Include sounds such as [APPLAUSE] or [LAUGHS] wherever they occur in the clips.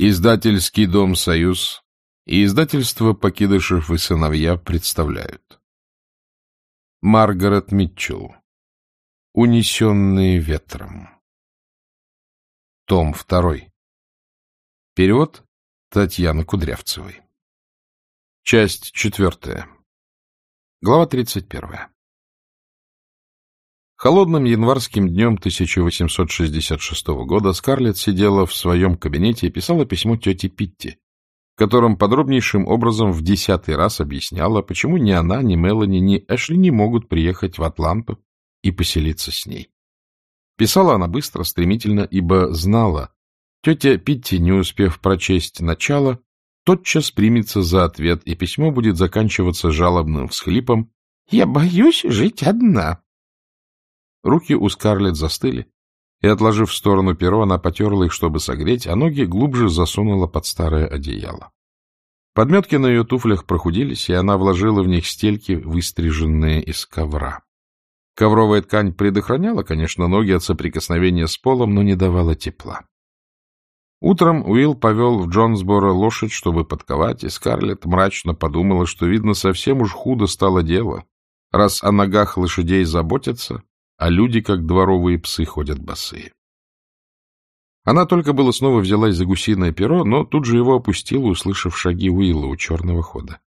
Издательский дом «Союз» и издательство «Покидышев и сыновья» представляют. Маргарет Митчелл. Унесенные ветром. Том 2. Перевод Татьяны Кудрявцевой. Часть 4. Глава 31. Холодным январским днем 1866 года Скарлетт сидела в своем кабинете и писала письмо тете Питти, в котором подробнейшим образом в десятый раз объясняла, почему ни она, ни Мелани, ни Эшли не могут приехать в Атланту и поселиться с ней. Писала она быстро, стремительно, ибо знала, тетя Питти, не успев прочесть начало, тотчас примется за ответ, и письмо будет заканчиваться жалобным всхлипом «Я боюсь жить одна». Руки у Скарлетт застыли, и, отложив в сторону перо, она потерла их, чтобы согреть, а ноги глубже засунула под старое одеяло. Подметки на ее туфлях прохудились, и она вложила в них стельки, выстриженные из ковра. Ковровая ткань предохраняла, конечно, ноги от соприкосновения с полом, но не давала тепла. Утром Уилл повел в Джонсборо лошадь, чтобы подковать, и Скарлетт мрачно подумала, что, видно, совсем уж худо стало дело, раз о ногах лошадей заботятся, а люди, как дворовые псы, ходят босые. Она только было снова взялась за гусиное перо, но тут же его опустила, услышав шаги Уилла у черного хода.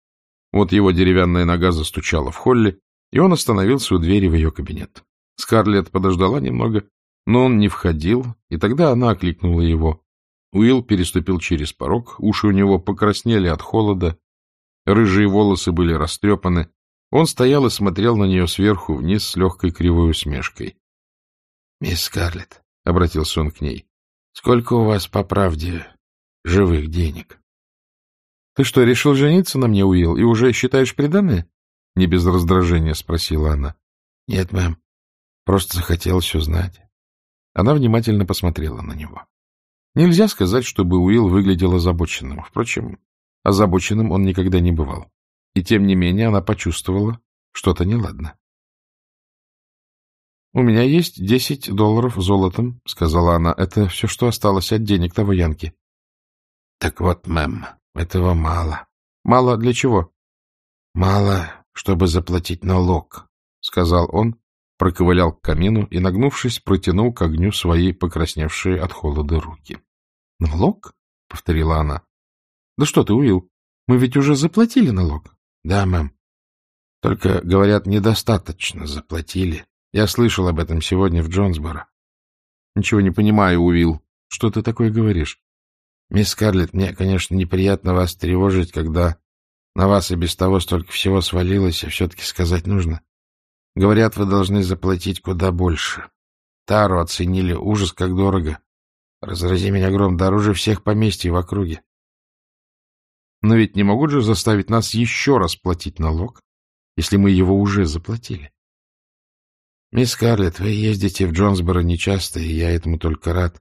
Вот его деревянная нога застучала в холле, и он остановился у двери в ее кабинет. Скарлетт подождала немного, но он не входил, и тогда она окликнула его. Уилл переступил через порог, уши у него покраснели от холода, рыжие волосы были растрепаны, он стоял и смотрел на нее сверху вниз с легкой кривой усмешкой. — Мисс Скарлетт, — обратился он к ней, — сколько у вас, по правде, живых денег? — Ты что, решил жениться на мне, Уилл, и уже считаешь преданное? — не без раздражения спросила она. — Нет, мэм, просто захотелось узнать. Она внимательно посмотрела на него. Нельзя сказать, чтобы Уилл выглядел озабоченным. Впрочем, озабоченным он никогда не бывал и тем не менее она почувствовала что-то неладно. — У меня есть десять долларов золотом, — сказала она. — Это все, что осталось от денег того Янки. — Так вот, мэм, этого мало. — Мало для чего? — Мало, чтобы заплатить налог, — сказал он, проковылял к камину и, нагнувшись, протянул к огню свои покрасневшие от холода руки. — Налог? — повторила она. — Да что ты, Уилл, мы ведь уже заплатили налог. — Да, мэм. Только, говорят, недостаточно заплатили. Я слышал об этом сегодня в Джонсборо. — Ничего не понимаю, Уилл. Что ты такое говоришь? — Мисс Скарлетт, мне, конечно, неприятно вас тревожить, когда на вас и без того столько всего свалилось, а все-таки сказать нужно. Говорят, вы должны заплатить куда больше. Тару оценили, ужас как дорого. Разрази меня гром, дороже всех поместьй в округе. Но ведь не могут же заставить нас еще раз платить налог, если мы его уже заплатили. Мисс Карлетт, вы ездите в Джонсборо нечасто, и я этому только рад.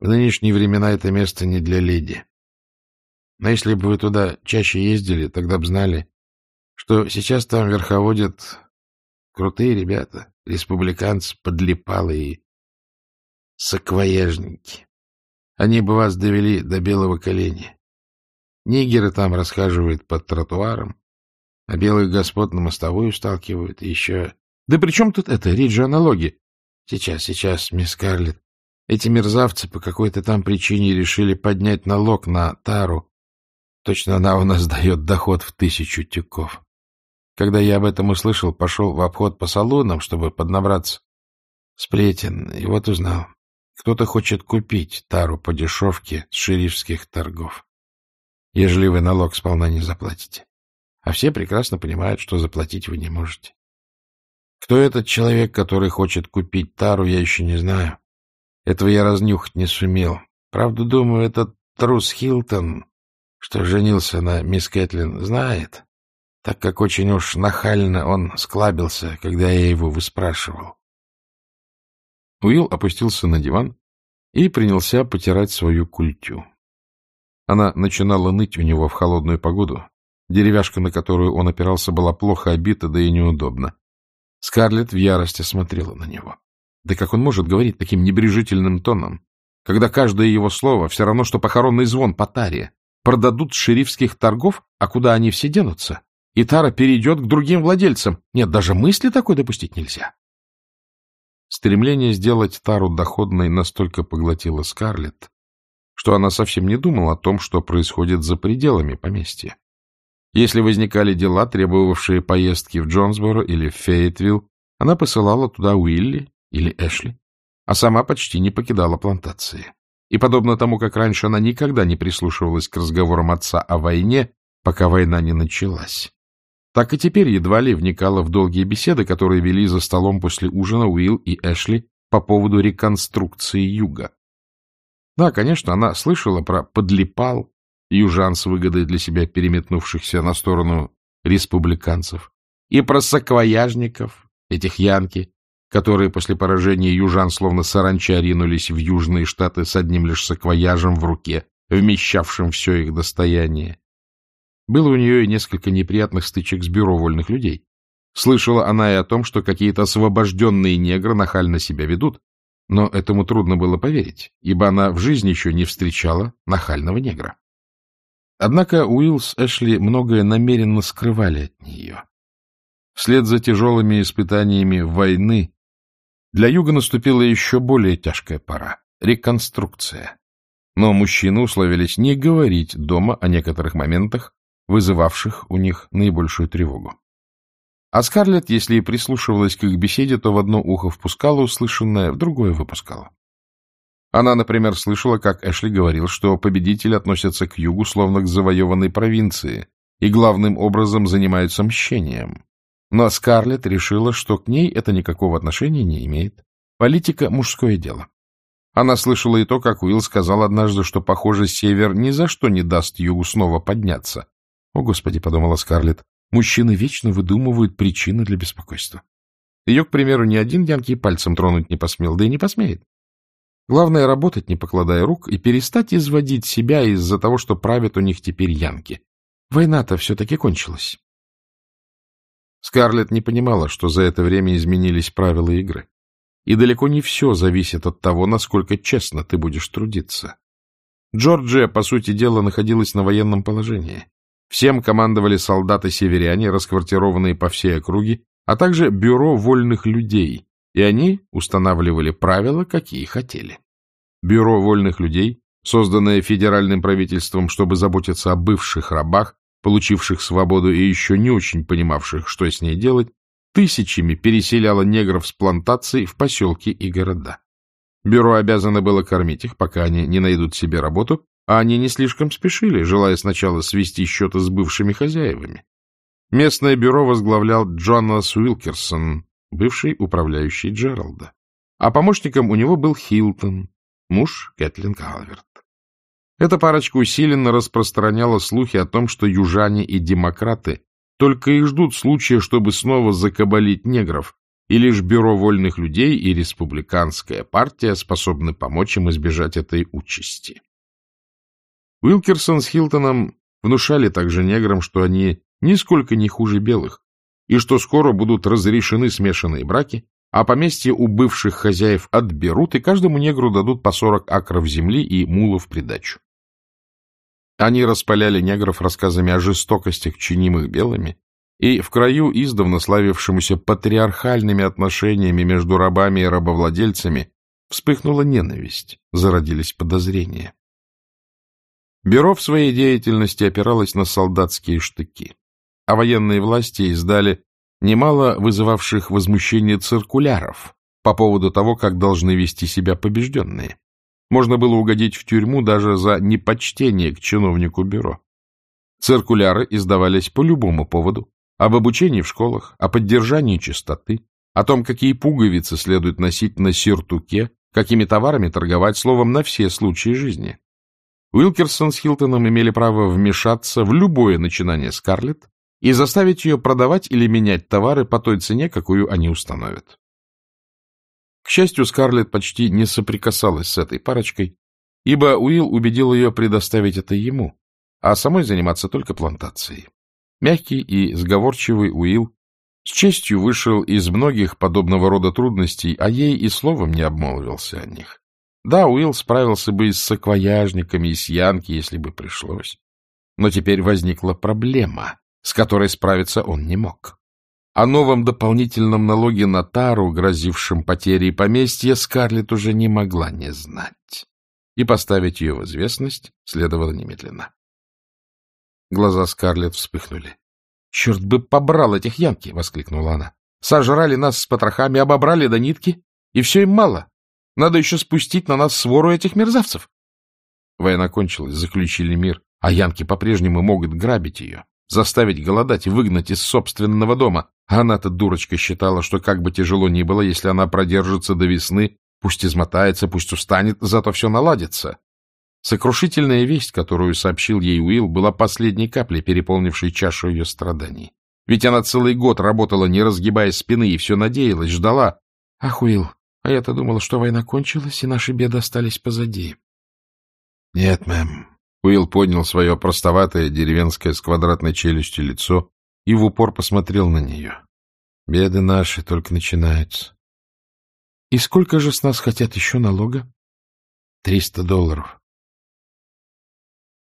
В нынешние времена это место не для леди. Но если бы вы туда чаще ездили, тогда бы знали, что сейчас там верховодят крутые ребята, республиканцы, подлипалы и саквояжники. Они бы вас довели до белого коленя. Нигеры там расхаживают под тротуаром, а белых господ на мостовую сталкивают, еще... Да при чем тут это? Речь же о налоге. Сейчас, сейчас, мисс Карлетт. Эти мерзавцы по какой-то там причине решили поднять налог на тару. Точно она у нас [LAUGHS] дает доход в тысячу тюков. Когда я об этом услышал, пошел в обход по салонам, чтобы поднабраться сплетен, и вот узнал. Кто-то хочет купить тару по дешевке с шерифских торгов ежели вы налог сполна не заплатите. А все прекрасно понимают, что заплатить вы не можете. Кто этот человек, который хочет купить тару, я еще не знаю. Этого я разнюхать не сумел. Правда, думаю, этот трус Хилтон, что женился на мисс Кэтлин, знает, так как очень уж нахально он склабился, когда я его выспрашивал. Уилл опустился на диван и принялся потирать свою культю. Она начинала ныть у него в холодную погоду. Деревяшка, на которую он опирался, была плохо обита, да и неудобно. Скарлетт в ярости смотрела на него. Да как он может говорить таким небрежительным тоном, когда каждое его слово все равно, что похоронный звон по таре. Продадут шерифских торгов, а куда они все денутся? И тара перейдет к другим владельцам. Нет, даже мысли такой допустить нельзя. Стремление сделать тару доходной настолько поглотило Скарлетт, что она совсем не думала о том, что происходит за пределами поместья. Если возникали дела, требовавшие поездки в Джонсборо или в Фейтвилл, она посылала туда Уилли или Эшли, а сама почти не покидала плантации. И, подобно тому, как раньше она никогда не прислушивалась к разговорам отца о войне, пока война не началась, так и теперь едва ли вникала в долгие беседы, которые вели за столом после ужина Уилл и Эшли по поводу реконструкции юга. Да, конечно, она слышала про подлипал южан с выгодой для себя переметнувшихся на сторону республиканцев, и про саквояжников, этих янки, которые после поражения южан словно саранча ринулись в южные штаты с одним лишь саквояжем в руке, вмещавшим все их достояние. Было у нее и несколько неприятных стычек с бюро вольных людей. Слышала она и о том, что какие-то освобожденные негры нахально себя ведут, но этому трудно было поверить, ибо она в жизни еще не встречала нахального негра. Однако Уилл с Эшли многое намеренно скрывали от нее. Вслед за тяжелыми испытаниями войны для Юга наступила еще более тяжкая пора — реконструкция. Но мужчины условились не говорить дома о некоторых моментах, вызывавших у них наибольшую тревогу. А Скарлетт, если и прислушивалась к их беседе, то в одно ухо впускала услышанное, в другое выпускала. Она, например, слышала, как Эшли говорил, что победители относятся к югу словно к завоеванной провинции и главным образом занимаются мщением. Но Скарлетт решила, что к ней это никакого отношения не имеет. Политика — мужское дело. Она слышала и то, как Уилл сказал однажды, что, похоже, север ни за что не даст югу снова подняться. «О, Господи!» — подумала Скарлетт. Мужчины вечно выдумывают причины для беспокойства. Ее, к примеру, ни один янки пальцем тронуть не посмел, да и не посмеет. Главное — работать, не покладая рук, и перестать изводить себя из-за того, что правят у них теперь янки. Война-то все-таки кончилась. Скарлетт не понимала, что за это время изменились правила игры. И далеко не все зависит от того, насколько честно ты будешь трудиться. Джорджия, по сути дела, находилась на военном положении. Всем командовали солдаты-северяне, расквартированные по всей округе, а также бюро вольных людей, и они устанавливали правила, какие хотели. Бюро вольных людей, созданное федеральным правительством, чтобы заботиться о бывших рабах, получивших свободу и еще не очень понимавших, что с ней делать, тысячами переселяло негров с плантаций в поселки и города. Бюро обязано было кормить их, пока они не найдут себе работу, а они не слишком спешили, желая сначала свести счеты с бывшими хозяевами. Местное бюро возглавлял Джонас Уилкерсон, бывший управляющий Джералда. А помощником у него был Хилтон, муж Кэтлин Калверт. Эта парочка усиленно распространяла слухи о том, что южане и демократы только и ждут случая, чтобы снова закабалить негров, и лишь Бюро вольных людей и Республиканская партия способны помочь им избежать этой участи. Уилкерсон с Хилтоном внушали также неграм, что они нисколько не хуже белых, и что скоро будут разрешены смешанные браки, а поместье у бывших хозяев отберут, и каждому негру дадут по 40 акров земли и мулов в придачу. Они распаляли негров рассказами о жестокостях, чинимых белыми, и в краю, издавна славившемуся патриархальными отношениями между рабами и рабовладельцами, вспыхнула ненависть, зародились подозрения. Бюро в своей деятельности опиралось на солдатские штыки, а военные власти издали немало вызывавших возмущение циркуляров по поводу того, как должны вести себя побежденные. Можно было угодить в тюрьму даже за непочтение к чиновнику бюро. Циркуляры издавались по любому поводу, об обучении в школах, о поддержании чистоты, о том, какие пуговицы следует носить на сюртуке, какими товарами торговать, словом, на все случаи жизни. Уилкерсон с Хилтоном имели право вмешаться в любое начинание Скарлетт и заставить ее продавать или менять товары по той цене, какую они установят. К счастью, Скарлетт почти не соприкасалась с этой парочкой, ибо Уилл убедил ее предоставить это ему, а самой заниматься только плантацией. Мягкий и сговорчивый Уилл с честью вышел из многих подобного рода трудностей, а ей и словом не обмолвился о них. Да, Уилл справился бы и с саквояжниками, и с Янки, если бы пришлось. Но теперь возникла проблема, с которой справиться он не мог. О новом дополнительном налоге на тару, грозившем потерей поместья, Скарлетт уже не могла не знать. И поставить ее в известность следовало немедленно. Глаза Скарлетт вспыхнули. — Черт бы побрал этих янки! — воскликнула она. — Сожрали нас с потрохами, обобрали до нитки, и все им мало. Надо еще спустить на нас свору этих мерзавцев. Война кончилась, заключили мир, а янки по-прежнему могут грабить ее, заставить голодать и выгнать из собственного дома. А она-то, дурочка, считала, что как бы тяжело ни было, если она продержится до весны, пусть измотается, пусть устанет, зато все наладится. Сокрушительная весть, которую сообщил ей Уилл, была последней каплей, переполнившей чашу ее страданий. Ведь она целый год работала, не разгибая спины, и все надеялась, ждала. Ах, Уилл, а я-то думала, что война кончилась, и наши беды остались позади. — Нет, мэм. Уилл поднял свое простоватое деревенское с квадратной челюстью лицо и в упор посмотрел на нее. Беды наши только начинаются. — И сколько же с нас хотят еще налога? — Триста долларов.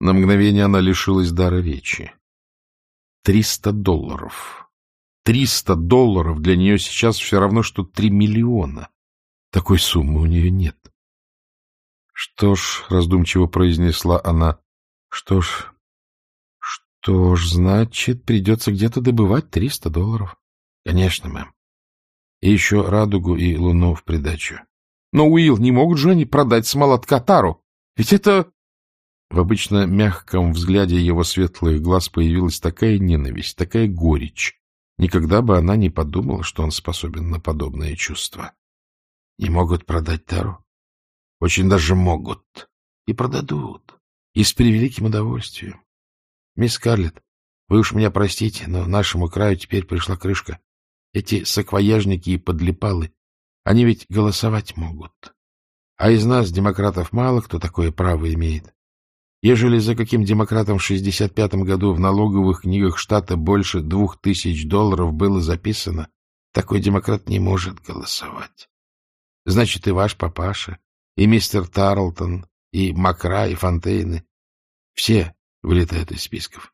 На мгновение она лишилась дара речи. Триста долларов. Триста долларов для нее сейчас все равно, что три миллиона. Такой суммы у нее нет. Что ж, раздумчиво произнесла она, что ж, что ж, значит, придется где-то добывать триста долларов. Конечно, мэм. И еще радугу и луну в придачу. Но, Уилл, не могут же они продать с молотка тару? Ведь это... В обычно мягком взгляде его светлых глаз появилась такая ненависть, такая горечь. Никогда бы она не подумала, что он способен на подобное чувство. Не могут продать тару? Очень даже могут. И продадут. И с превеликим удовольствием. Мисс Карлетт, вы уж меня простите, но нашему краю теперь пришла крышка. Эти саквояжники и подлипалы, они ведь голосовать могут. А из нас, демократов, мало кто такое право имеет. Ежели за каким демократом в 65-м году в налоговых книгах штата больше двух тысяч долларов было записано, такой демократ не может голосовать. Значит, и ваш папаша, и мистер Тарлтон, и Макра, и Фонтейны — все вылетают из списков.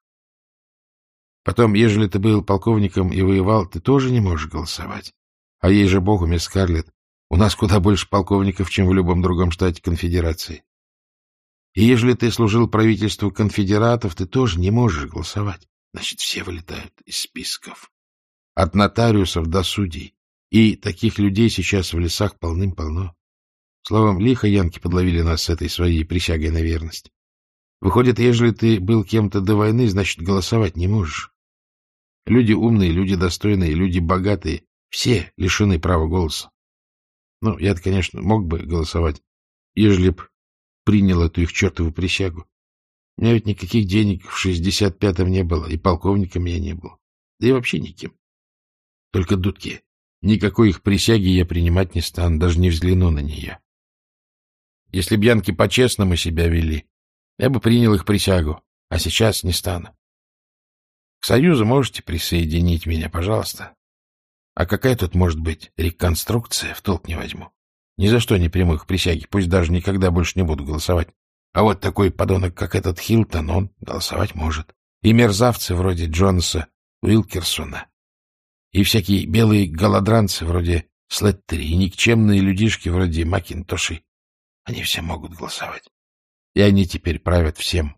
Потом, ежели ты был полковником и воевал, ты тоже не можешь голосовать. А ей же богу, мисс Скарлетт, у нас куда больше полковников, чем в любом другом штате конфедерации. И ежели ты служил правительству конфедератов, ты тоже не можешь голосовать. Значит, все вылетают из списков. От нотариусов до судей. И таких людей сейчас в лесах полным-полно. Словом, лихо янки подловили нас с этой своей присягой на верность. Выходит, ежели ты был кем-то до войны, значит, голосовать не можешь. Люди умные, люди достойные, люди богатые, все лишены права голоса. Ну, я-то, конечно, мог бы голосовать, ежели б принял эту их чертову присягу. У меня ведь никаких денег в шестьдесят пятом не было, и полковником я не был. Да и вообще никем. Только дудки. Никакой их присяги я принимать не стану, даже не взгляну на нее. Если б по-честному себя вели, я бы принял их присягу, а сейчас не стану. К Союзу можете присоединить меня, пожалуйста. А какая тут может быть реконструкция, в толк не возьму. Ни за что не приму их присяги, пусть даже никогда больше не буду голосовать. А вот такой подонок, как этот Хилтон, он голосовать может. И мерзавцы вроде Джонса Уилкерсона. И всякие белые голодранцы вроде Слеттери, и никчемные людишки вроде Макинтоши. Они все могут голосовать. И они теперь правят всем.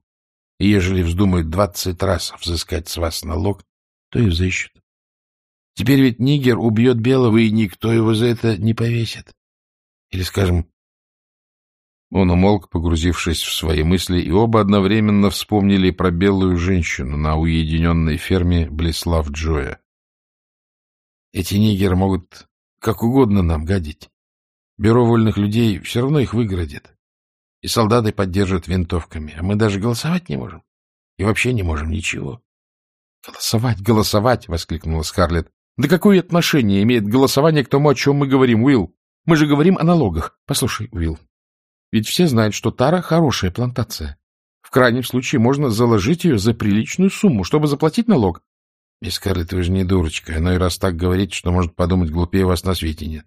И ежели вздумают двадцать раз взыскать с вас налог, то и взыщут. Теперь ведь нигер убьет белого, и никто его за это не повесит. Или, скажем... Он умолк, погрузившись в свои мысли, и оба одновременно вспомнили про белую женщину на уединенной ферме Блеслав Джоя. Эти нигеры могут как угодно нам гадить. Бюро вольных людей все равно их выгородит. И солдаты поддержат винтовками, а мы даже голосовать не можем. И вообще не можем ничего. — Голосовать, голосовать! — воскликнула Скарлетт. — Да какое отношение имеет голосование к тому, о чем мы говорим, Уилл? Мы же говорим о налогах. Послушай, Уилл, ведь все знают, что Тара — хорошая плантация. В крайнем случае можно заложить ее за приличную сумму, чтобы заплатить налог. Мисс Скарлетт, вы же не дурочка. Оно и раз так говорите, что может подумать, глупее вас на свете нет.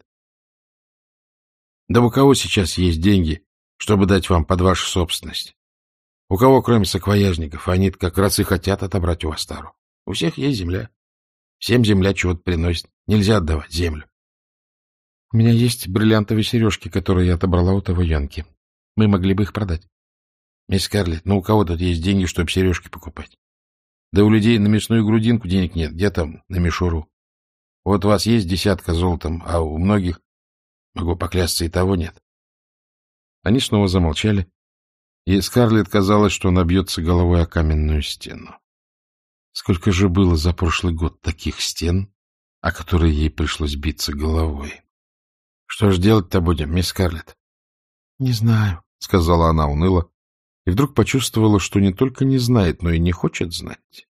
Да у кого сейчас есть деньги, чтобы дать вам под вашу собственность? У кого, кроме саквояжников, они как раз и хотят отобрать у вас стару? У всех есть земля. Всем земля чего-то приносит. Нельзя отдавать землю. У меня есть бриллиантовые сережки, которые я отобрала у того Янки. Мы могли бы их продать. Мисс Карлетт, ну у кого тут есть деньги, чтобы сережки покупать? Да у людей на мясную грудинку денег нет. Где там на мишуру? Вот у вас есть десятка золотом, а у многих, могу поклясться, и того нет. Они снова замолчали, и Скарлетт казалось, что она бьется головой о каменную стену. Сколько же было за прошлый год таких стен, о которые ей пришлось биться головой? — Что ж делать-то будем, мисс Скарлетт? — Не знаю, — сказала она уныло, и вдруг почувствовала, что не только не знает, но и не хочет знать.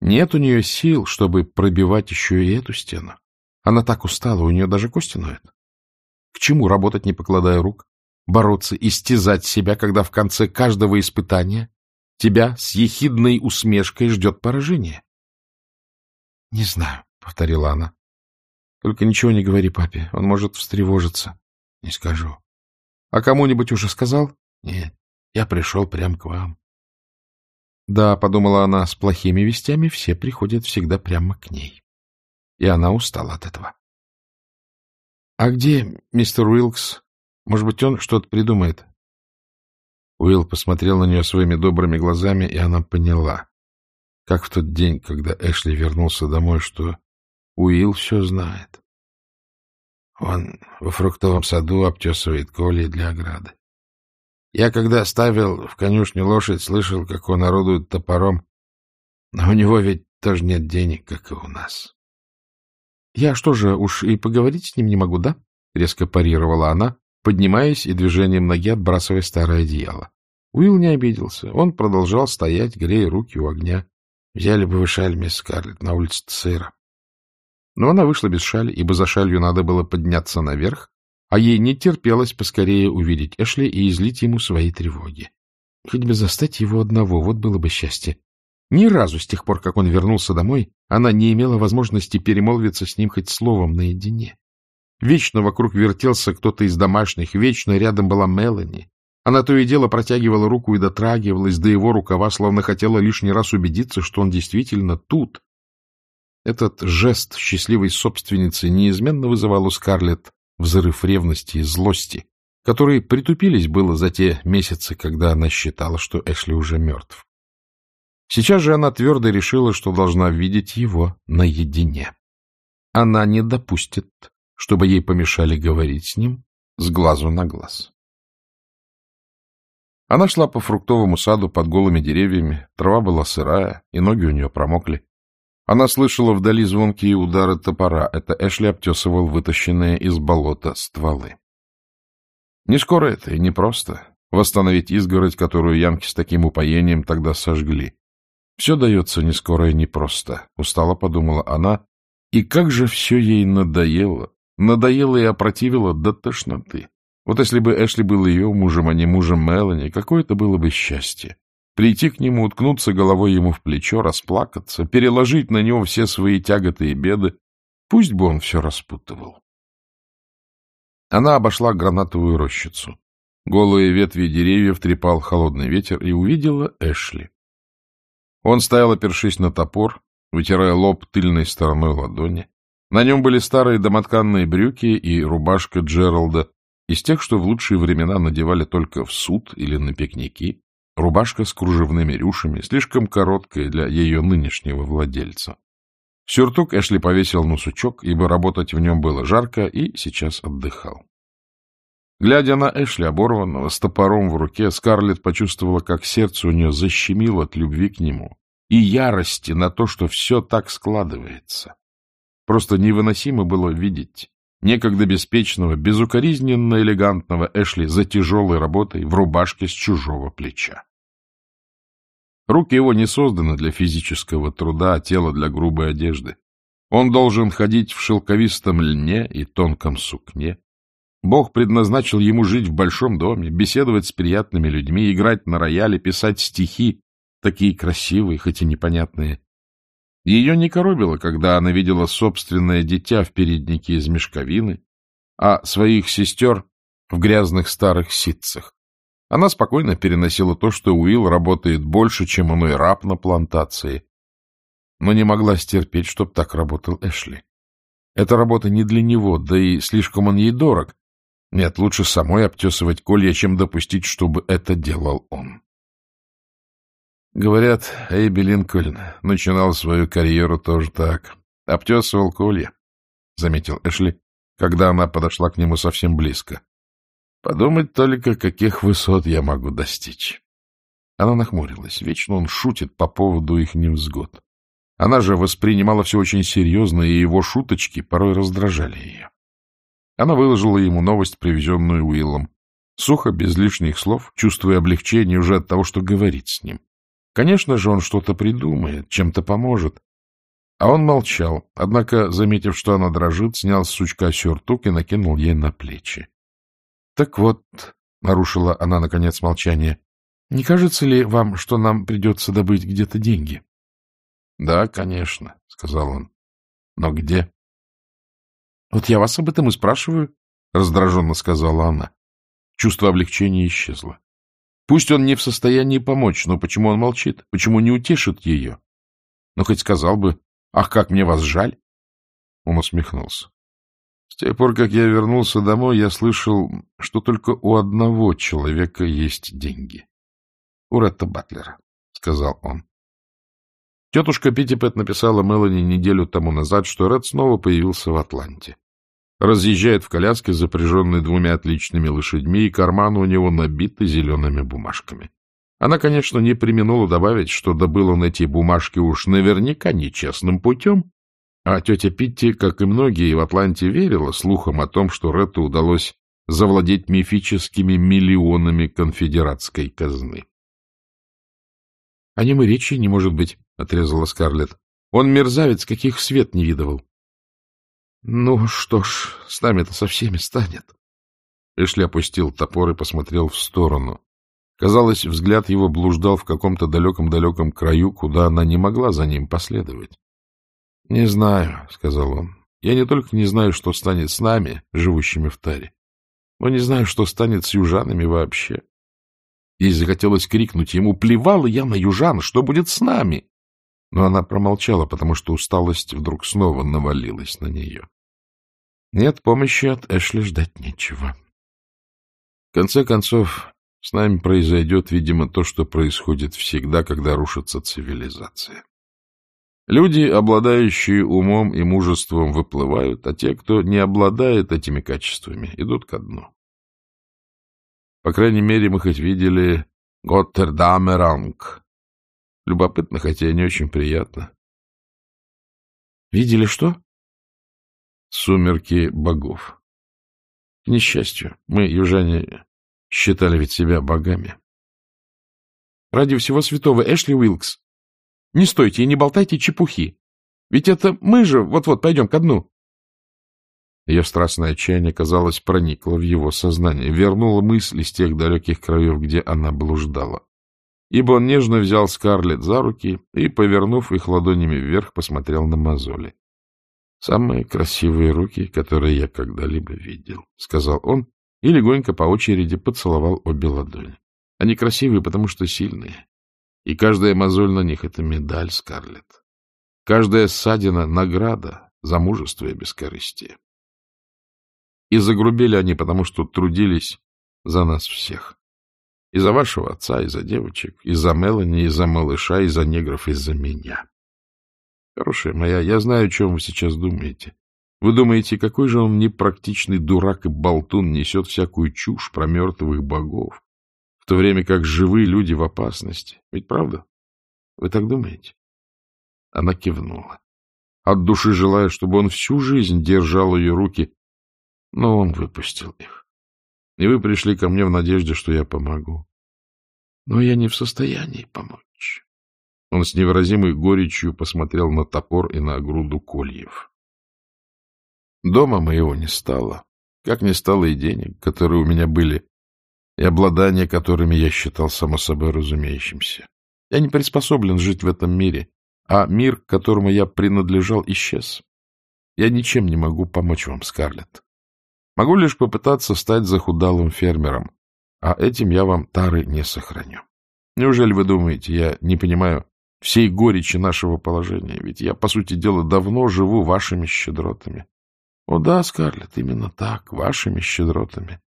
Нет у нее сил, чтобы пробивать еще и эту стену. Она так устала, у нее даже кости ноют. К чему работать, не покладая рук? Бороться, истязать себя, когда в конце каждого испытания тебя с ехидной усмешкой ждет поражение? — Не знаю, — повторила она. — Только ничего не говори папе, он может встревожиться. — Не скажу. — А кому-нибудь уже сказал? — Нет, я пришел прямо к вам. Да, — подумала она, — с плохими вестями все приходят всегда прямо к ней. И она устала от этого. — А где мистер Уилкс? Может быть, он что-то придумает? Уилл посмотрел на нее своими добрыми глазами, и она поняла, как в тот день, когда Эшли вернулся домой, что Уилл все знает. Он во фруктовом саду обтесывает коли для ограды. Я, когда ставил в конюшню лошадь, слышал, как он орудует топором. Но у него ведь тоже нет денег, как и у нас. — Я что же, уж и поговорить с ним не могу, да? — резко парировала она, поднимаясь и движением ноги отбрасывая старое одеяло. Уилл не обиделся. Он продолжал стоять, грея руки у огня. Взяли бы вы шаль, мисс Скарлетт, на улице сыра. Но она вышла без шали, ибо за шалью надо было подняться наверх, а ей не терпелось поскорее увидеть Эшли и излить ему свои тревоги. Хоть бы застать его одного, вот было бы счастье. Ни разу с тех пор, как он вернулся домой, она не имела возможности перемолвиться с ним хоть словом наедине. Вечно вокруг вертелся кто-то из домашних, вечно рядом была Мелани. Она то и дело протягивала руку и дотрагивалась до его рукава, словно хотела лишний раз убедиться, что он действительно тут. Этот жест счастливой собственницы неизменно вызывал у Скарлетт взрыв ревности и злости, которые притупились было за те месяцы, когда она считала, что Эшли уже мертв. Сейчас же она твердо решила, что должна видеть его наедине. Она не допустит, чтобы ей помешали говорить с ним с глазу на глаз. Она шла по фруктовому саду под голыми деревьями, трава была сырая, и ноги у нее промокли. Она слышала вдали звонкие удары топора. Это Эшли обтесывал вытащенные из болота стволы. Не скоро это и не просто восстановить изгородь, которую янки с таким упоением тогда сожгли. Все дается не скоро и не просто, устало подумала она, и как же все ей надоело, надоело и опротивило до тошноты. Вот если бы Эшли был ее мужем, а не мужем Мелани, какое это было бы счастье. Прийти к нему, уткнуться головой ему в плечо, расплакаться, переложить на него все свои тяготы и беды. Пусть бы он все распутывал. Она обошла гранатовую рощицу. Голые ветви деревьев трепал холодный ветер и увидела Эшли. Он стоял, опершись на топор, вытирая лоб тыльной стороной ладони. На нем были старые домотканные брюки и рубашка Джералда, из тех, что в лучшие времена надевали только в суд или на пикники. Рубашка с кружевными рюшами, слишком короткая для ее нынешнего владельца. Сюртук Эшли повесил на сучок, ибо работать в нем было жарко, и сейчас отдыхал. Глядя на Эшли, оборванного, с топором в руке, Скарлетт почувствовала, как сердце у нее защемило от любви к нему и ярости на то, что все так складывается. Просто невыносимо было видеть некогда беспечного, безукоризненно элегантного Эшли за тяжелой работой в рубашке с чужого плеча. Руки его не созданы для физического труда, а тело для грубой одежды. Он должен ходить в шелковистом льне и тонком сукне. Бог предназначил ему жить в большом доме, беседовать с приятными людьми, играть на рояле, писать стихи, такие красивые, хоть и непонятные, ее не коробило, когда она видела собственное дитя в переднике из мешковины, а своих сестер в грязных старых ситцах. Она спокойно переносила то, что Уилл работает больше, чем иной раб на плантации, но не могла стерпеть, чтоб так работал Эшли. Эта работа не для него, да и слишком он ей дорог. Нет, лучше самой обтесывать колья, чем допустить, чтобы это делал он. Говорят, Эйби Линкольн начинал свою карьеру тоже так. Обтесывал колья, — заметил Эшли, когда она подошла к нему совсем близко. Подумать только, каких высот я могу достичь. Она нахмурилась. Вечно он шутит по поводу их невзгод. Она же воспринимала все очень серьезно, и его шуточки порой раздражали ее. Она выложила ему новость, привезенную Уиллом. Сухо, без лишних слов, чувствуя облегчение уже от того, что говорит с ним. Конечно же, он что-то придумает, чем-то поможет. А он молчал, однако, заметив, что она дрожит, снял с сучка сюртук и накинул ей на плечи. — Так вот, — нарушила она, наконец, молчание, — не кажется ли вам, что нам придется добыть где-то деньги? — Да, конечно, — сказал он. — Но где? — Вот я вас об этом и спрашиваю, — раздраженно сказала она. Чувство облегчения исчезло. Пусть он не в состоянии помочь, но почему он молчит? Почему не утешит ее? Ну, хоть сказал бы, ах, как мне вас жаль. Он усмехнулся. С тех пор, как я вернулся домой, я слышал, что только у одного человека есть деньги. У Ретта Батлера, — сказал он. Тетушка Питтипет написала Мелани неделю тому назад, что Ред снова появился в Атланте. Разъезжает в коляске, запряженной двумя отличными лошадьми, и карман у него набиты зелеными бумажками. Она, конечно, не применула добавить, что добыл он эти бумажки уж наверняка нечестным путем, а тетя Питти, как и многие в Атланте, верила слухам о том, что Ретту удалось завладеть мифическими миллионами конфедератской казны. — О нем и речи не может быть, — отрезала Скарлетт. — Он мерзавец, каких свет не видывал. — Ну что ж, с нами-то со всеми станет. Эшли опустил топор и посмотрел в сторону. Казалось, взгляд его блуждал в каком-то далеком-далеком краю, куда она не могла за ним последовать. — Не знаю, — сказал он. — Я не только не знаю, что станет с нами, живущими в Таре, но не знаю, что станет с южанами вообще. Ей захотелось крикнуть ему «Плевала я на южан! Что будет с нами?» Но она промолчала, потому что усталость вдруг снова навалилась на нее. Нет, помощи от Эшли ждать нечего. В конце концов, с нами произойдет, видимо, то, что происходит всегда, когда рушится цивилизация. Люди, обладающие умом и мужеством, выплывают, а те, кто не обладает этими качествами, идут ко дну. По крайней мере, мы хоть видели Готтердамеранг. Любопытно, хотя и не очень приятно. Видели что? Сумерки богов. К несчастью, мы, южане, считали ведь себя богами. Ради всего святого, Эшли Уилкс, не стойте и не болтайте чепухи. Ведь это мы же вот-вот пойдем ко дну. Ее страстное отчаяние, казалось, проникло в его сознание, вернуло мысли с тех далеких краев, где она блуждала. Ибо он нежно взял Скарлетт за руки и, повернув их ладонями вверх, посмотрел на мозоли. — Самые красивые руки, которые я когда-либо видел, — сказал он и легонько по очереди поцеловал обе ладони. Они красивые, потому что сильные. И каждая мозоль на них — это медаль, Скарлетт. Каждая ссадина — награда за мужество и бескорыстие. И загрубели они, потому что трудились за нас всех. И за вашего отца, и за девочек, и за Мелани, и за малыша, и за негров, и за меня. Хорошая моя, я знаю, о чем вы сейчас думаете. Вы думаете, какой же он непрактичный дурак и болтун несет всякую чушь про мертвых богов, в то время как живые люди в опасности. Ведь правда? Вы так думаете? Она кивнула, от души желая, чтобы он всю жизнь держал ее руки но он выпустил их. И вы пришли ко мне в надежде, что я помогу. Но я не в состоянии помочь. Он с невыразимой горечью посмотрел на топор и на груду кольев. Дома моего не стало, как не стало и денег, которые у меня были, и обладания которыми я считал само собой разумеющимся. Я не приспособлен жить в этом мире, а мир, к которому я принадлежал, исчез. Я ничем не могу помочь вам, Скарлетт. Могу лишь попытаться стать захудалым фермером, а этим я вам тары не сохраню. Неужели вы думаете, я не понимаю всей горечи нашего положения? Ведь я, по сути дела, давно живу вашими щедротами. О да, Скарлетт, именно так, вашими щедротами.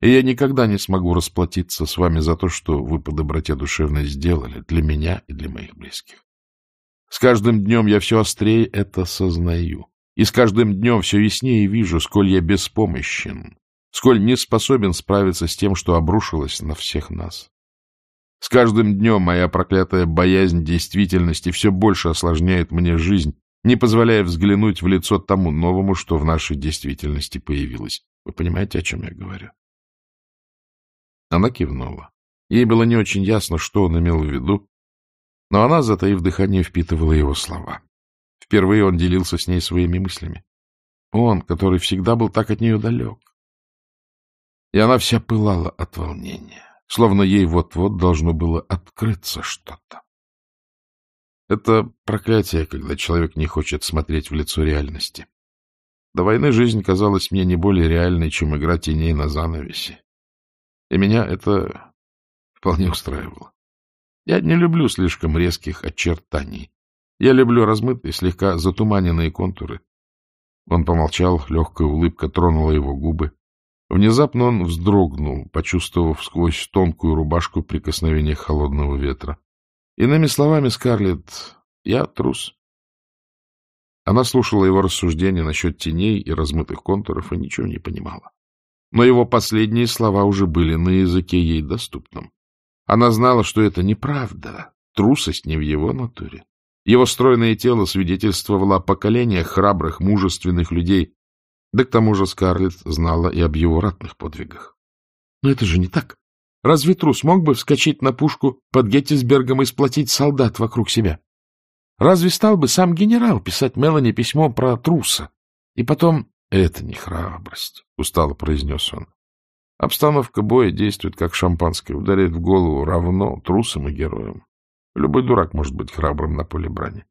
И я никогда не смогу расплатиться с вами за то, что вы по доброте душевной сделали для меня и для моих близких. С каждым днем я все острее это сознаю. И с каждым днем все яснее вижу, сколь я беспомощен, сколь не способен справиться с тем, что обрушилось на всех нас. С каждым днем моя проклятая боязнь действительности все больше осложняет мне жизнь, не позволяя взглянуть в лицо тому новому, что в нашей действительности появилось. Вы понимаете, о чем я говорю? Она кивнула. Ей было не очень ясно, что он имел в виду, но она, затаив дыхание, впитывала его слова. Впервые он делился с ней своими мыслями. Он, который всегда был так от нее далек. И она вся пылала от волнения, словно ей вот-вот должно было открыться что-то. Это проклятие, когда человек не хочет смотреть в лицо реальности. До войны жизнь казалась мне не более реальной, чем игра теней на занавесе. И меня это вполне устраивало. Я не люблю слишком резких очертаний. Я люблю размытые, слегка затуманенные контуры. Он помолчал, легкая улыбка тронула его губы. Внезапно он вздрогнул, почувствовав сквозь тонкую рубашку прикосновение холодного ветра. Иными словами, Скарлетт, я трус. Она слушала его рассуждения насчет теней и размытых контуров и ничего не понимала. Но его последние слова уже были на языке ей доступном. Она знала, что это неправда, трусость не в его натуре. Его стройное тело свидетельствовало о поколениях храбрых, мужественных людей, да к тому же Скарлетт знала и об его ратных подвигах. Но это же не так. Разве трус мог бы вскочить на пушку под Геттисбергом и сплотить солдат вокруг себя? Разве стал бы сам генерал писать Мелани письмо про труса? И потом... — Это не храбрость, — устало произнес он. Обстановка боя действует как шампанское, ударяет в голову равно трусам и героям. Любой дурак может быть храбрым на поле брани.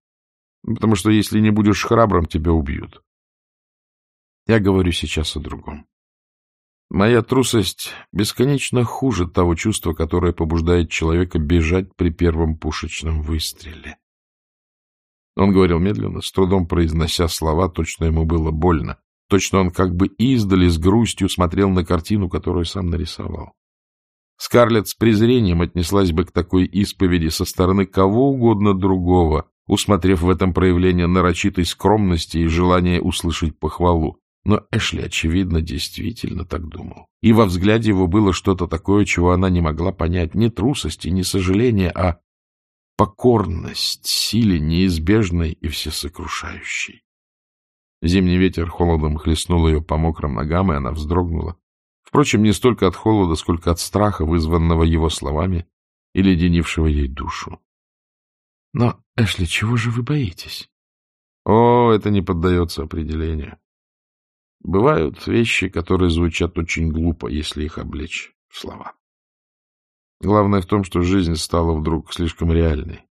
Потому что если не будешь храбрым, тебя убьют. Я говорю сейчас о другом. Моя трусость бесконечно хуже того чувства, которое побуждает человека бежать при первом пушечном выстреле. Он говорил медленно, с трудом произнося слова, точно ему было больно. Точно он как бы издали с грустью смотрел на картину, которую сам нарисовал. Скарлетт с презрением отнеслась бы к такой исповеди со стороны кого угодно другого, усмотрев в этом проявление нарочитой скромности и желание услышать похвалу. Но Эшли, очевидно, действительно так думал. И во взгляде его было что-то такое, чего она не могла понять. Не трусости, не сожаление, а покорность силе неизбежной и всесокрушающей. Зимний ветер холодом хлестнул ее по мокрым ногам, и она вздрогнула. Впрочем, не столько от холода, сколько от страха, вызванного его словами и леденившего ей душу. — Но, Эшли, чего же вы боитесь? — О, это не поддается определению. Бывают вещи, которые звучат очень глупо, если их облечь в слова. Главное в том, что жизнь стала вдруг слишком реальной.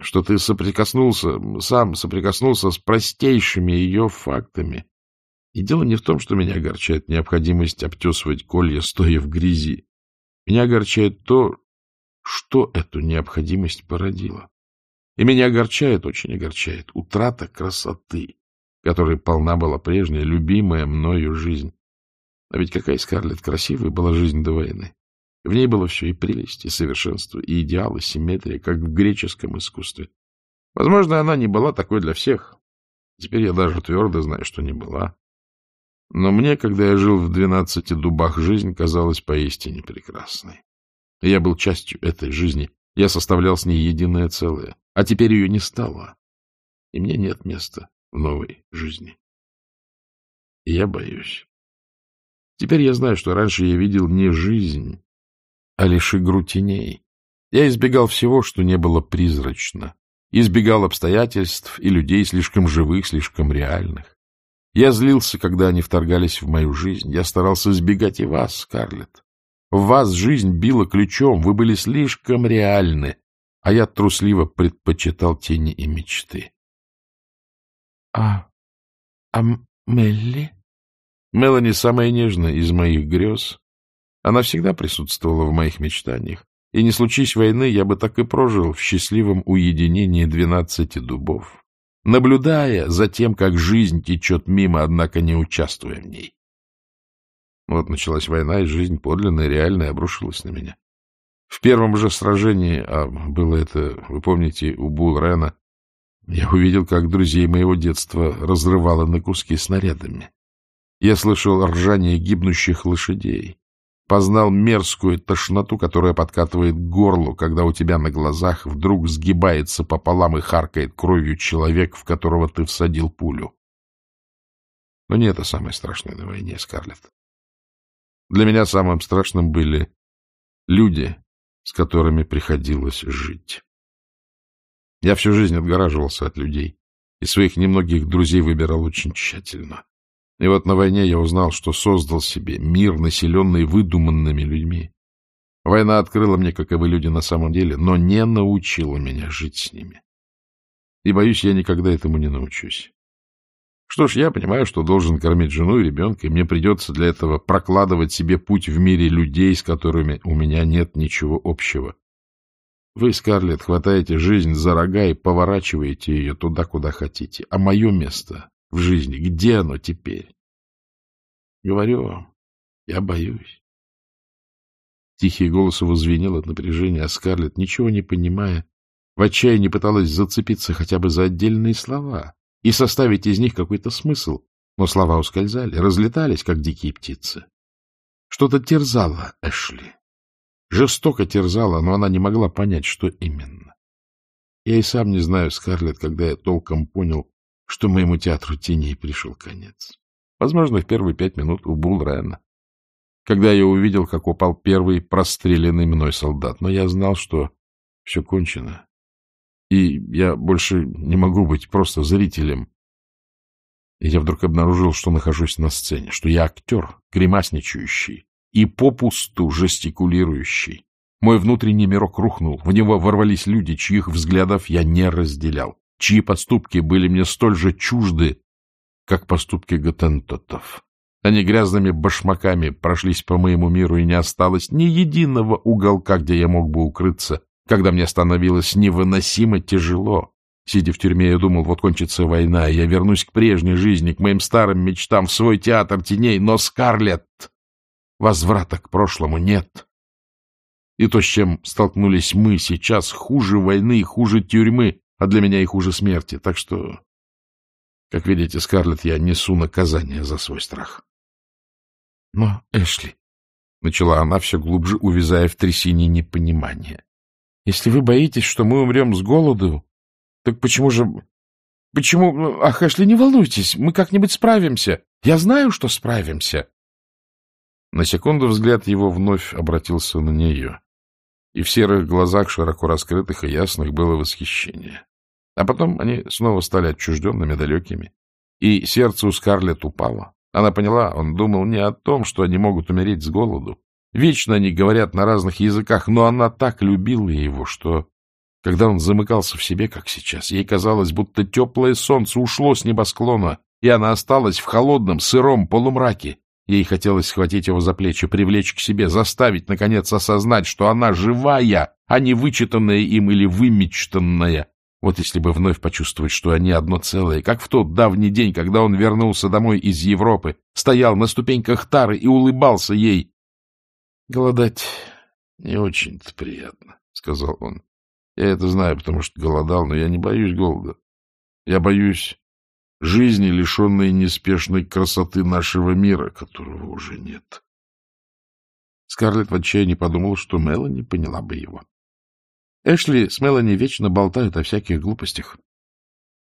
Что ты соприкоснулся, сам соприкоснулся с простейшими ее фактами, и дело не в том, что меня огорчает необходимость обтесывать колья, стоя в грязи. Меня огорчает то, что эту необходимость породила. И меня огорчает, очень огорчает, утрата красоты, которой полна была прежняя, любимая мною жизнь. А ведь какая, Скарлетт, красивая была жизнь до войны. В ней было все и прелесть, и совершенство, и идеал, и симметрия, как в греческом искусстве. Возможно, она не была такой для всех. Теперь я даже твердо знаю, что не была. Но мне, когда я жил в двенадцати дубах, жизнь казалась поистине прекрасной. Я был частью этой жизни, я составлял с ней единое целое, а теперь ее не стало, и мне нет места в новой жизни. И я боюсь. Теперь я знаю, что раньше я видел не жизнь, а лишь игру теней. Я избегал всего, что не было призрачно, избегал обстоятельств и людей слишком живых, слишком реальных. Я злился, когда они вторгались в мою жизнь. Я старался избегать и вас, Скарлетт. В вас жизнь била ключом, вы были слишком реальны, а я трусливо предпочитал тени и мечты. — А... а Мелли? Мелани самая нежная из моих грез. Она всегда присутствовала в моих мечтаниях. И не случись войны, я бы так и прожил в счастливом уединении двенадцати дубов, наблюдая за тем, как жизнь течет мимо, однако не участвуя в ней. Вот началась война, и жизнь подлинная, реальная обрушилась на меня. В первом же сражении, а было это, вы помните, у Булрена, я увидел, как друзей моего детства разрывало на куски снарядами. Я слышал ржание гибнущих лошадей, познал мерзкую тошноту, которая подкатывает к горлу, когда у тебя на глазах вдруг сгибается пополам и харкает кровью человек, в которого ты всадил пулю. Но не это самое страшное на войне, Скарлетт. Для меня самым страшным были люди, с которыми приходилось жить. Я всю жизнь отгораживался от людей, и своих немногих друзей выбирал очень тщательно. И вот на войне я узнал, что создал себе мир, населенный выдуманными людьми. Война открыла мне, каковы люди на самом деле, но не научила меня жить с ними. И, боюсь, я никогда этому не научусь. Что ж, я понимаю, что должен кормить жену и ребенка, и мне придется для этого прокладывать себе путь в мире людей, с которыми у меня нет ничего общего. Вы, Скарлетт, хватаете жизнь за рога и поворачиваете ее туда, куда хотите. А мое место в жизни, где оно теперь? Говорю вам, я боюсь. Тихий голос его звенел от напряжения, а Скарлетт, ничего не понимая, в отчаянии пыталась зацепиться хотя бы за отдельные слова и составить из них какой-то смысл, но слова ускользали, разлетались, как дикие птицы. Что-то терзало Эшли. Жестоко терзало, но она не могла понять, что именно. Я и сам не знаю, Скарлетт, когда я толком понял, что моему театру теней пришел конец. Возможно, в первые пять минут у Булрена. Когда я увидел, как упал первый простреленный мной солдат, но я знал, что все кончено, и я больше не могу быть просто зрителем. И я вдруг обнаружил, что нахожусь на сцене, что я актер, гримасничающий и попусту жестикулирующий. Мой внутренний мирок рухнул, в него ворвались люди, чьих взглядов я не разделял, чьи поступки были мне столь же чужды, как поступки готентотов. Они грязными башмаками прошлись по моему миру, и не осталось ни единого уголка, где я мог бы укрыться, когда мне становилось невыносимо тяжело. Сидя в тюрьме, я думал, вот кончится война, и я вернусь к прежней жизни, к моим старым мечтам, в свой театр теней, но, Скарлетт, возврата к прошлому нет. И то, с чем столкнулись мы сейчас, хуже войны, хуже тюрьмы, а для меня и хуже смерти. Так что, как видите, Скарлетт, я несу наказание за свой страх. — Но, Эшли, — начала она все глубже, увязая в трясине непонимания, если вы боитесь, что мы умрем с голоду, так почему же... Почему... Ах, Эшли, не волнуйтесь, мы как-нибудь справимся. Я знаю, что справимся. На секунду взгляд его вновь обратился на нее, и в серых глазах, широко раскрытых и ясных, было восхищение. А потом они снова стали отчужденными, далекими, и сердце у Скарлетт упало. Она поняла, он думал не о том, что они могут умереть с голоду, Вечно они говорят на разных языках, но она так любила его, что, когда он замыкался в себе, как сейчас, ей казалось, будто теплое солнце ушло с небосклона, и она осталась в холодном, сыром полумраке. Ей хотелось схватить его за плечи, привлечь к себе, заставить, наконец, осознать, что она живая, а не вычитанная им или вымечтанная. Вот если бы вновь почувствовать, что они одно целое, как в тот давний день, когда он вернулся домой из Европы, стоял на ступеньках Тары и улыбался ей, — Голодать не очень-то приятно, — сказал он. — Я это знаю, потому что голодал, но я не боюсь голода. Я боюсь жизни, лишенной неспешной красоты нашего мира, которого уже нет. Скарлетт в отчаянии подумала, что Мелани поняла бы его. Эшли с Мелани вечно болтают о всяких глупостях.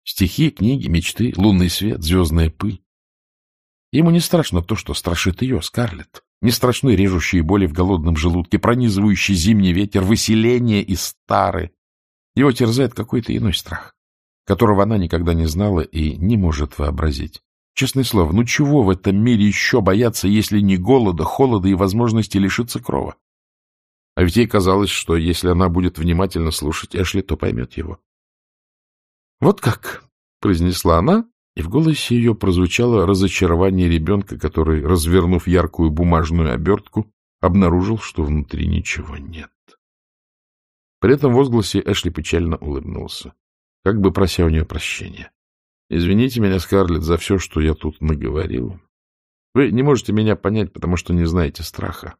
Стихи, книги, мечты, лунный свет, звездная пыль. Ему не страшно то, что страшит ее, Скарлетт. Не страшны режущие боли в голодном желудке, пронизывающий зимний ветер, выселение из стары. Его терзает какой-то иной страх, которого она никогда не знала и не может вообразить. Честное слово, ну чего в этом мире еще бояться, если не голода, холода и возможности лишиться крова? А ведь ей казалось, что если она будет внимательно слушать Эшли, то поймет его. — Вот как, — произнесла она, И в голосе ее прозвучало разочарование ребенка, который, развернув яркую бумажную обертку, обнаружил, что внутри ничего нет. При этом возгласе Эшли печально улыбнулся, как бы прося у нее прощения. — Извините меня, Скарлетт, за все, что я тут наговорил. Вы не можете меня понять, потому что не знаете страха.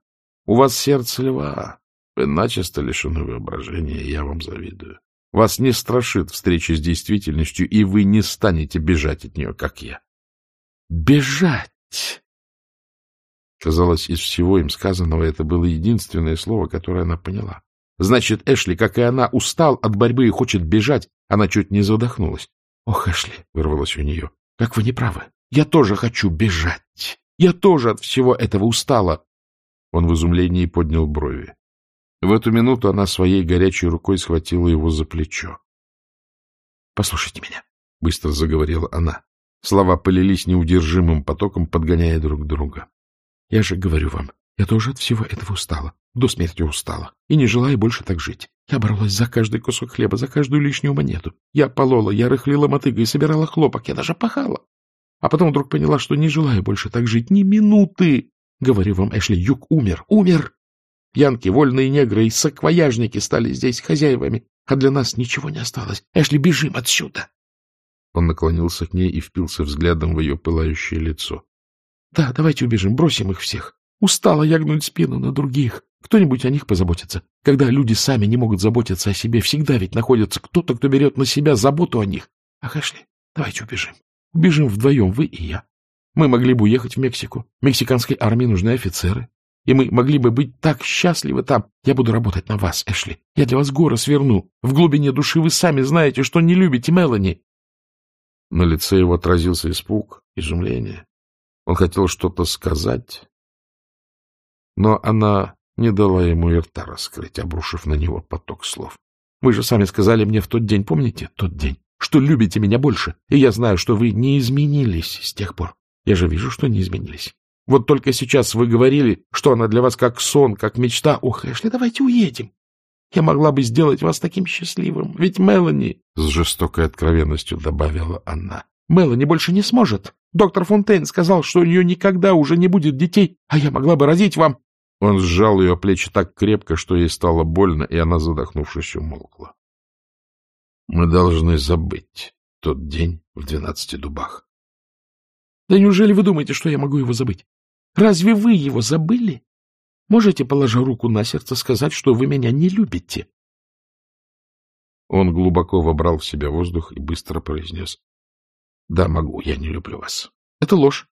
У вас сердце льва. Вы начисто лишены воображения, я вам завидую. Вас не страшит встреча с действительностью, и вы не станете бежать от нее, как я. Бежать! Казалось, из всего им сказанного это было единственное слово, которое она поняла. Значит, Эшли, как и она, устал от борьбы и хочет бежать. Она чуть не задохнулась. — Ох, Эшли, — вырвалось у нее, — как вы неправы. Я тоже хочу бежать. Я тоже от всего этого устала. Он в изумлении поднял брови. В эту минуту она своей горячей рукой схватила его за плечо. — Послушайте меня, — быстро заговорила она. Слова полились неудержимым потоком, подгоняя друг друга. — Я же говорю вам, я тоже от всего этого устала, до смерти устала, и не желаю больше так жить. Я боролась за каждый кусок хлеба, за каждую лишнюю монету. Я полола, я рыхлила мотыгой, собирала хлопок, я даже пахала. А потом вдруг поняла, что не желаю больше так жить ни минуты. Говорю вам, Эшли, юг умер, умер. Янки, вольные негры и саквояжники стали здесь хозяевами, а для нас ничего не осталось. Эшли, бежим отсюда. Он наклонился к ней и впился взглядом в ее пылающее лицо. — Да, давайте убежим, бросим их всех. Устала я гнуть спину на других. Кто-нибудь о них позаботится. Когда люди сами не могут заботиться о себе, всегда ведь находится кто-то, кто берет на себя заботу о них. Ах, Эшли, давайте убежим. Убежим вдвоем, вы и я. Мы могли бы уехать в Мексику. Мексиканской армии нужны офицеры. И мы могли бы быть так счастливы там. Я буду работать на вас, Эшли. Я для вас горы сверну. В глубине души вы сами знаете, что не любите Мелани. На лице его отразился испуг, изумление. Он хотел что-то сказать, но она не дала ему и рта раскрыть, обрушив на него поток слов. — Вы же сами сказали мне в тот день, помните, тот день, что любите меня больше, и я знаю, что вы не изменились с тех пор. Я же вижу, что не изменились. Вот только сейчас вы говорили, что она для вас как сон, как мечта. Ох, Эшли, давайте уедем. Я могла бы сделать вас таким счастливым. Ведь Мелани... С жестокой откровенностью добавила она. Мелани больше не сможет. Доктор Фонтейн сказал, что у нее никогда уже не будет детей, а я могла бы родить вам. Он сжал ее плечи так крепко, что ей стало больно, и она, задохнувшись, умолкла. Мы должны забыть тот день в двенадцати дубах. Да неужели вы думаете, что я могу его забыть? Разве вы его забыли? Можете, положа руку на сердце, сказать, что вы меня не любите? Он глубоко вобрал в себя воздух и быстро произнес. — Да, могу, я не люблю вас. Это ложь.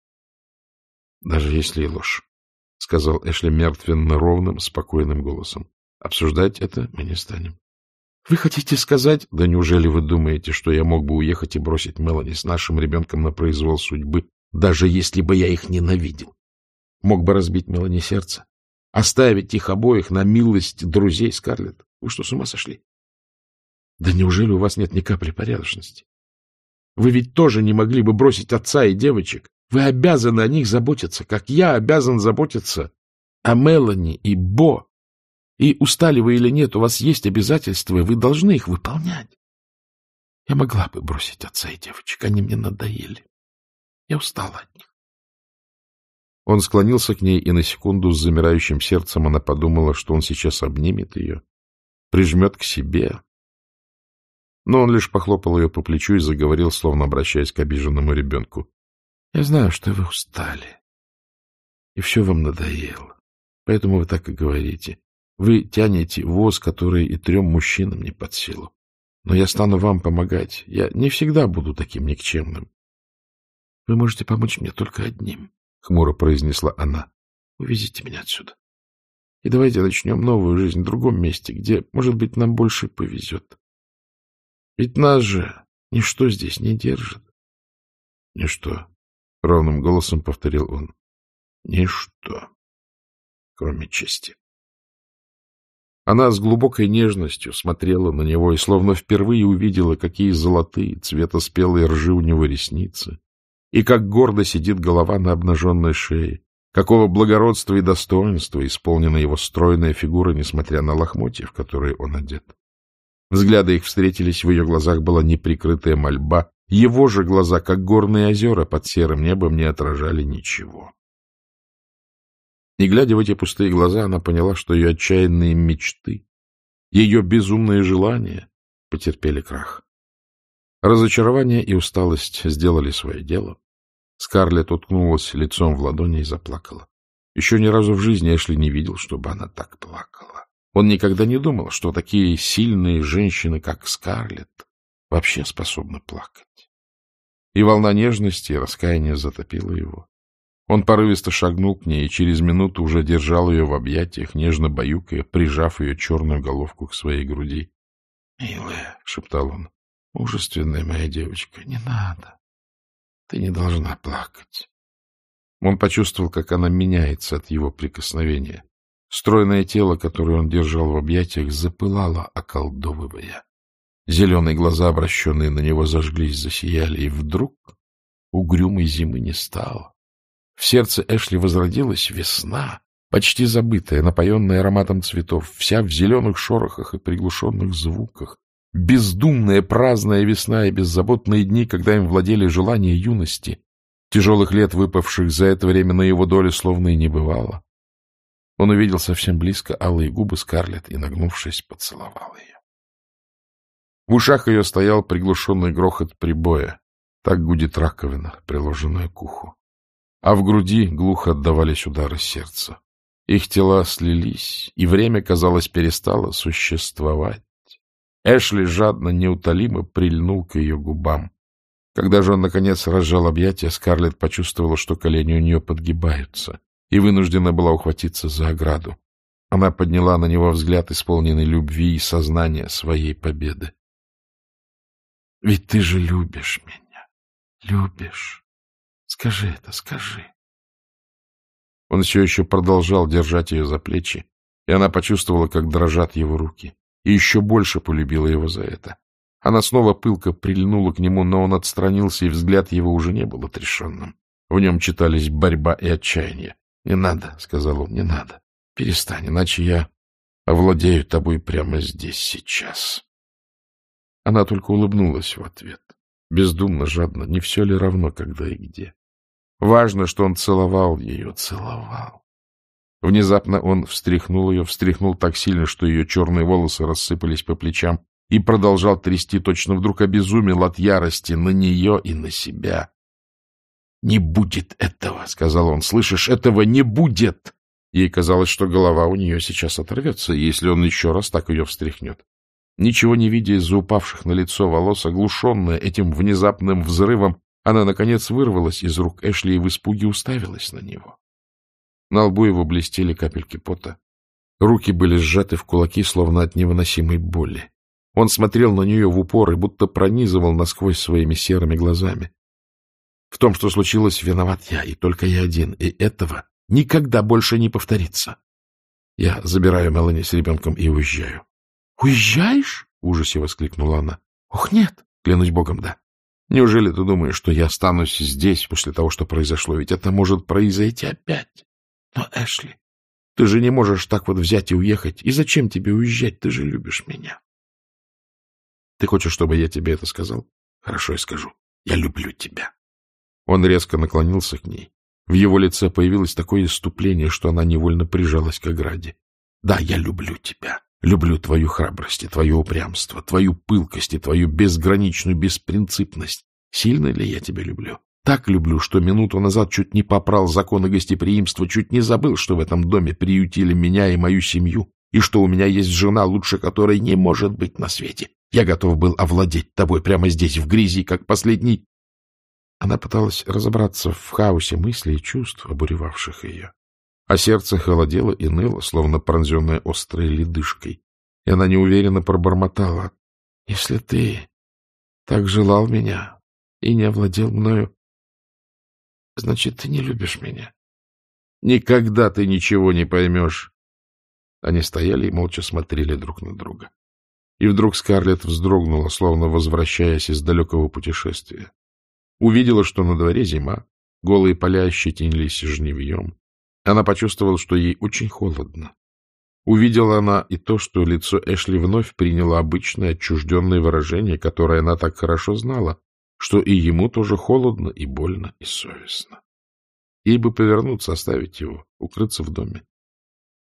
— Даже если и ложь, — сказал Эшли мертвенно ровным, спокойным голосом. — Обсуждать это мы не станем. — Вы хотите сказать... — Да неужели вы думаете, что я мог бы уехать и бросить Мелани с нашим ребенком на произвол судьбы, даже если бы я их ненавидел? Мог бы разбить Мелани сердце? Оставить их обоих на милость друзей Скарлетт? Вы что, с ума сошли? Да неужели у вас нет ни капли порядочности? Вы ведь тоже не могли бы бросить отца и девочек. Вы обязаны о них заботиться, как я обязан заботиться о Мелани и Бо. И устали вы или нет, у вас есть обязательства, и вы должны их выполнять. Я могла бы бросить отца и девочек, они мне надоели. Я устала от них. Он склонился к ней, и на секунду с замирающим сердцем она подумала, что он сейчас обнимет ее, прижмет к себе. Но он лишь похлопал ее по плечу и заговорил, словно обращаясь к обиженному ребенку. — Я знаю, что вы устали, и все вам надоело, поэтому вы так и говорите. Вы тянете воз, который и трем мужчинам не под силу. Но я стану вам помогать. Я не всегда буду таким никчемным. Вы можете помочь мне только одним, — хмуро произнесла она. — Увезите меня отсюда. И давайте начнем новую жизнь в другом месте, где, может быть, нам больше повезет. Ведь нас же ничто здесь не держит. — Ничто, — ровным голосом повторил он. — Ничто, кроме чести. Она с глубокой нежностью смотрела на него и словно впервые увидела, какие золотые цвета спелой ржи у него ресницы, и как гордо сидит голова на обнаженной шее, какого благородства и достоинства исполнена его стройная фигура, несмотря на лохмотья, в которые он одет. Взгляды их встретились, в ее глазах была неприкрытая мольба, Его же глаза, как горные озера под серым небом, не отражали ничего. И, глядя в эти пустые глаза, она поняла, что ее отчаянные мечты, ее безумные желания потерпели крах. Разочарование и усталость сделали свое дело. Скарлетт уткнулась лицом в ладони и заплакала. Еще ни разу в жизни Эшли не видел, чтобы она так плакала. Он никогда не думал, что такие сильные женщины, как Скарлетт, вообще способны плакать. И волна нежности и раскаяния затопила его. Он порывисто шагнул к ней и через минуту уже держал ее в объятиях, нежно баюкая, прижав ее черную головку к своей груди. — Милая, — шептал он, — мужественная моя девочка, не надо. Ты не должна плакать. Он почувствовал, как она меняется от его прикосновения. Стройное тело, которое он держал в объятиях, запылало, околдовывая. Зеленые глаза, обращенные на него, зажглись, засияли, и вдруг угрюмой зимы не стало. В сердце Эшли возродилась весна, почти забытая, напоенная ароматом цветов, вся в зеленых шорохах и приглушенных звуках. Бездумная, праздная весна и беззаботные дни, когда им владели желания юности. Тяжелых лет, выпавших за это время на его долю, словно и не бывало. Он увидел совсем близко алые губы Скарлетт и, нагнувшись, поцеловал ее. В ушах ее стоял приглушенный грохот прибоя. Так гудит раковина, приложенная к уху. А в груди глухо отдавались удары сердца. Их тела слились, и время, казалось, перестало существовать. Эшли жадно, неутолимо прильнул к ее губам. Когда же он, наконец, разжал объятия, Скарлетт почувствовала, что колени у нее подгибаются, и вынуждена была ухватиться за ограду. Она подняла на него взгляд, исполненный любви и сознания своей победы. Ведь ты же любишь меня. Любишь. Скажи это, скажи. Он все еще продолжал держать ее за плечи, и она почувствовала, как дрожат его руки, и еще больше полюбила его за это. Она снова пылко прильнула к нему, но он отстранился, и взгляд его уже не был отрешенным. В нем читались борьба и отчаяние. — Не надо, — сказал он, — не надо. Перестань, иначе я овладею тобой прямо здесь, сейчас. Она только улыбнулась в ответ. Бездумно, жадно, не все ли равно, когда и где. Важно, что он целовал ее, целовал. Внезапно он встряхнул ее, встряхнул так сильно, что ее черные волосы рассыпались по плечам, и продолжал трясти, точно вдруг обезумел от ярости на нее и на себя. — Не будет этого, — сказал он, — слышишь, этого не будет! Ей казалось, что голова у нее сейчас оторвется, если он еще раз так ее встряхнет. Ничего не видя из-за упавших на лицо волос, оглушенная этим внезапным взрывом, она, наконец, вырвалась из рук Эшли и в испуге уставилась на него. На лбу его блестели капельки пота. Руки были сжаты в кулаки, словно от невыносимой боли. Он смотрел на нее в упор и будто пронизывал насквозь своими серыми глазами. В том, что случилось, виноват я, и только я один, и этого никогда больше не повторится. Я забираю Мелани с ребенком и уезжаю. Уезжаешь? — в ужасе воскликнула она. — Ох, нет! Клянусь богом, да. Неужели ты думаешь, что я останусь здесь после того, что произошло? Ведь это может произойти опять. Но, Эшли, ты же не можешь так вот взять и уехать. И зачем тебе уезжать? Ты же любишь меня. Ты хочешь, чтобы я тебе это сказал? Хорошо, я скажу. Я люблю тебя. Он резко наклонился к ней. В его лице появилось такое иступление, что она невольно прижалась к ограде. Да, я люблю тебя. Люблю твою храбрость и твое упрямство, твою пылкость и твою безграничную беспринципность. Сильно ли я тебя люблю? Так люблю, что минуту назад чуть не попрал законы гостеприимства, чуть не забыл, что в этом доме приютили меня и мою семью, и что у меня есть жена, лучше которой не может быть на свете. Я готов был овладеть тобой прямо здесь, в грязи, как последний... Она пыталась разобраться в хаосе мыслей и чувств, обуревавших ее а сердце холодело и ныло, словно пронзенное острой ледышкой, и она неуверенно пробормотала. — Если ты так желал меня и не овладел мною, значит, ты не любишь меня. Никогда ты ничего не поймешь. Они стояли и молча смотрели друг на друга. И вдруг Скарлетт вздрогнула, словно возвращаясь из далекого путешествия. Увидела, что на дворе зима, голые поля ощетинились жневьем, она почувствовала, что ей очень холодно. Увидела она и то, что лицо Эшли вновь приняло обычное отчужденное выражение, которое она так хорошо знала, что и ему тоже холодно и больно и совестно. Ей бы повернуться, оставить его, укрыться в доме.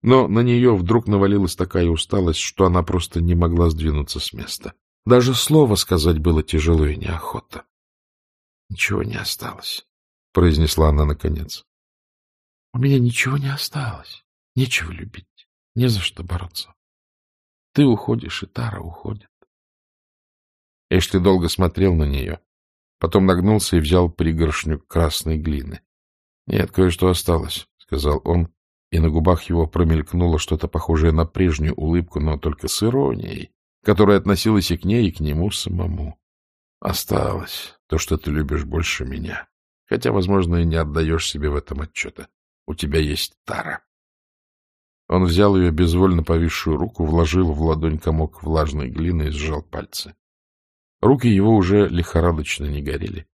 Но на нее вдруг навалилась такая усталость, что она просто не могла сдвинуться с места. Даже слово сказать было тяжело и неохота. — Ничего не осталось, — произнесла она наконец. — У меня ничего не осталось. Нечего любить, не за что бороться. Ты уходишь, и Тара уходит. Эшли долго смотрел на нее, потом нагнулся и взял пригоршню красной глины. — Нет, кое-что осталось, — сказал он, и на губах его промелькнуло что-то похожее на прежнюю улыбку, но только с иронией, которая относилась и к ней, и к нему самому. Осталось то, что ты любишь больше меня, хотя, возможно, и не отдаешь себе в этом отчета. У тебя есть Тара. Он взял ее безвольно повисшую руку, вложил в ладонь комок влажной глины и сжал пальцы. Руки его уже лихорадочно не горели.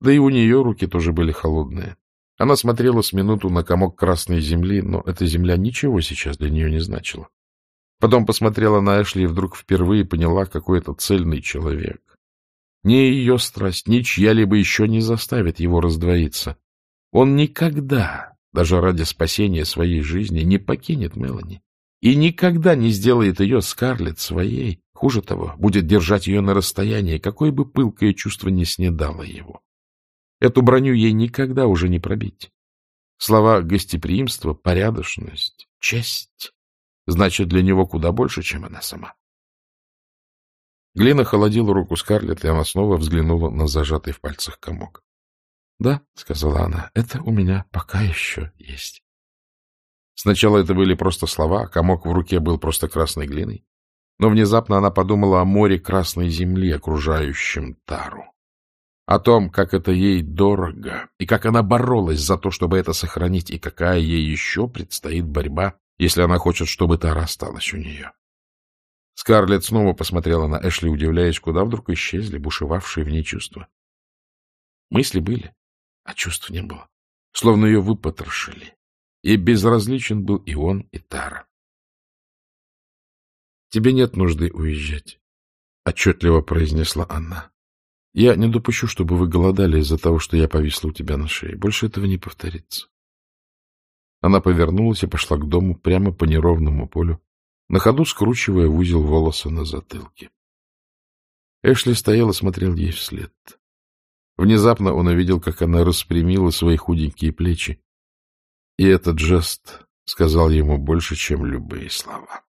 Да и у нее руки тоже были холодные. Она смотрела с минуту на комок красной земли, но эта земля ничего сейчас для нее не значила. Потом посмотрела на Эшли и вдруг впервые поняла, какой это цельный человек. Ни ее страсть, ни чья-либо еще не заставит его раздвоиться. Он никогда, даже ради спасения своей жизни, не покинет Мелани и никогда не сделает ее, Скарлетт, своей. Хуже того, будет держать ее на расстоянии, какое бы пылкое чувство не снедало его. Эту броню ей никогда уже не пробить. Слова гостеприимство, порядочность, честь значит для него куда больше, чем она сама. Глина холодила руку Скарлетт, и она снова взглянула на зажатый в пальцах комок. — Да, — сказала она, — это у меня пока еще есть. Сначала это были просто слова, а комок в руке был просто красной глиной. Но внезапно она подумала о море красной земли, окружающем Тару о том, как это ей дорого, и как она боролась за то, чтобы это сохранить, и какая ей еще предстоит борьба, если она хочет, чтобы Тара осталась у нее. Скарлетт снова посмотрела на Эшли, удивляясь, куда вдруг исчезли бушевавшие в ней чувства. Мысли были, а чувств не было, словно ее выпотрошили. И безразличен был и он, и Тара. — Тебе нет нужды уезжать, — отчетливо произнесла она. Я не допущу, чтобы вы голодали из-за того, что я повисла у тебя на шее. Больше этого не повторится. Она повернулась и пошла к дому прямо по неровному полю, на ходу скручивая в узел волосы на затылке. Эшли стоял и смотрел ей вслед. Внезапно он увидел, как она распрямила свои худенькие плечи, и этот жест сказал ему больше, чем любые слова.